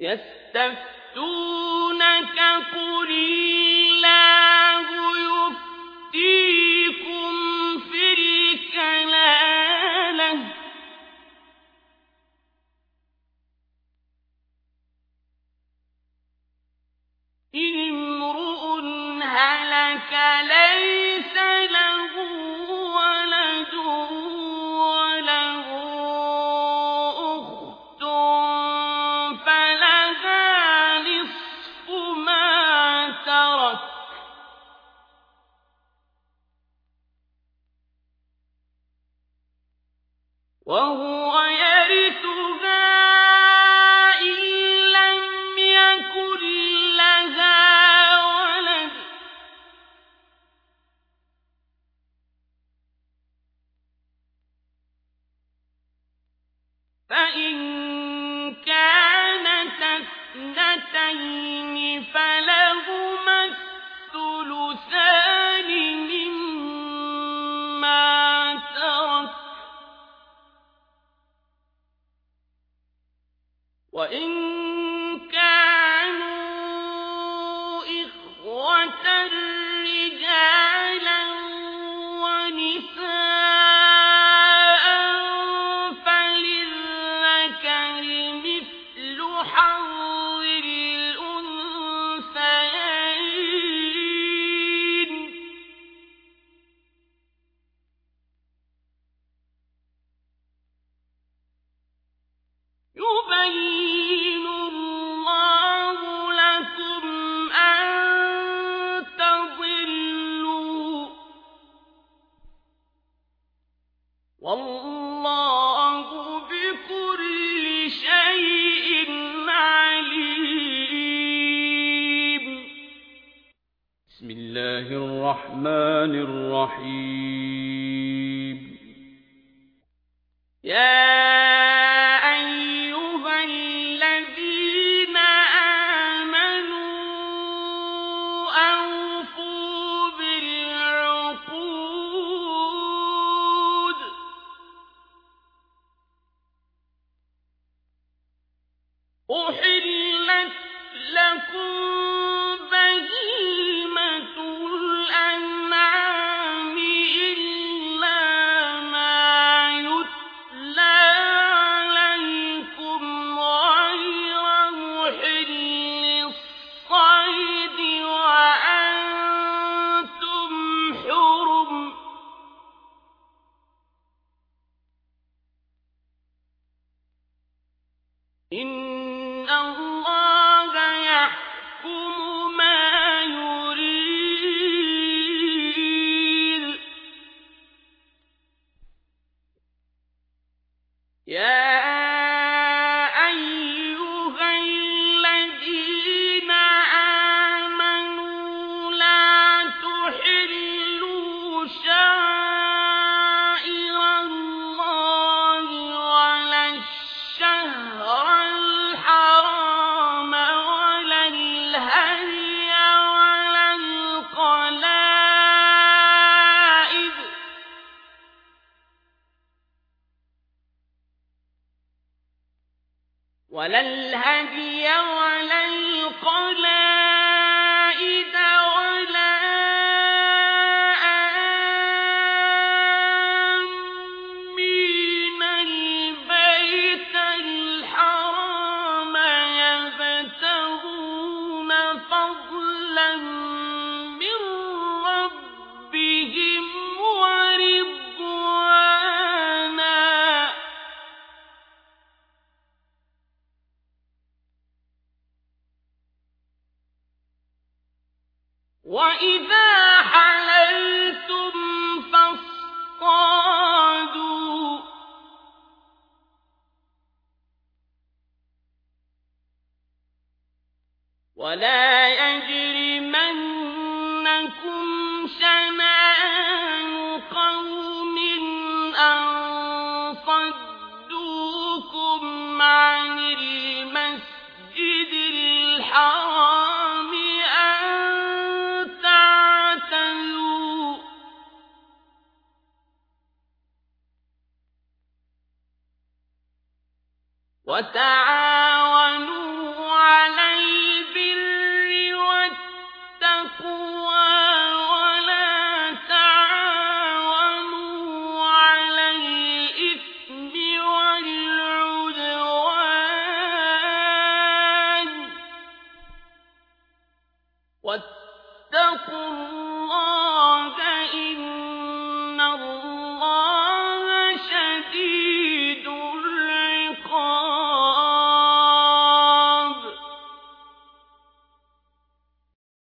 يستفتونك قل الله يفتيكم في الكلالة. إن امرؤ هلك ليس وهو يرثها إن لم يكن لها فإن كانت اثنتين فلهما وإن والله بكل شيء عليم. الرحمن الرحيم. يا أحلت لكم بهيمة الأنعام إلا ما يتلى عليكم غير محل الصيد وأنتم حرم إن يا ولا الهدي ولا القلائد ولا يجرمنكم شنآن قوم أن صدوكم عن المسجد الحرام أن تعتدوا وتعالوا